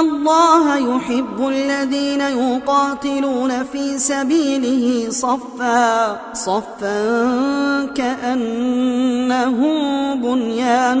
الله يحب الذين يقاتلون في سبيله صفا صفا كأنه بنيان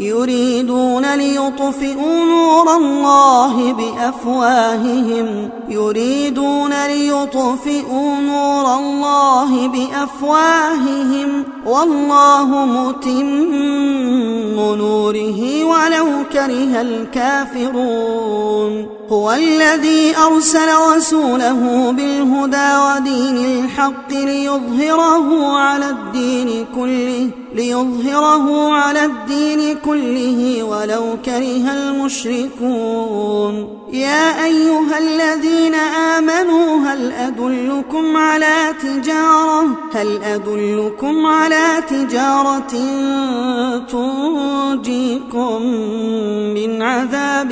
يريدون ليطفئوا نور الله بأفواههم. يريدون ليطفئوا نور الله بأفواههم. والله متم نوره ولو كره الكافرون. هو الذي أرسل رسوله بالهدى ودين الحق ليظهره على الدين كله ليظهره على الدين كله ولو كره المشركون. يا أيها الذين آمنوا أدلكم على تجارة هل أدلكم على تجارة تنجيكم من عذاب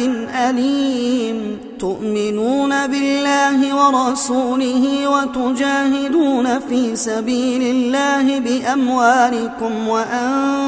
أليم تؤمنون بالله ورسوله وتجاهدون في سبيل الله بأموالكم وأنفسكم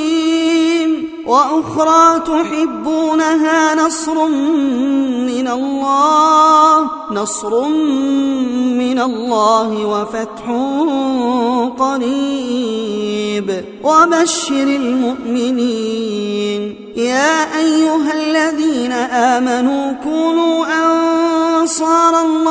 وأخرى تحبونها نصر من الله نصر من الله وفتح قريب. وبشر المؤمنين. يا أيها الذين آمنوا كونوا أنصار الله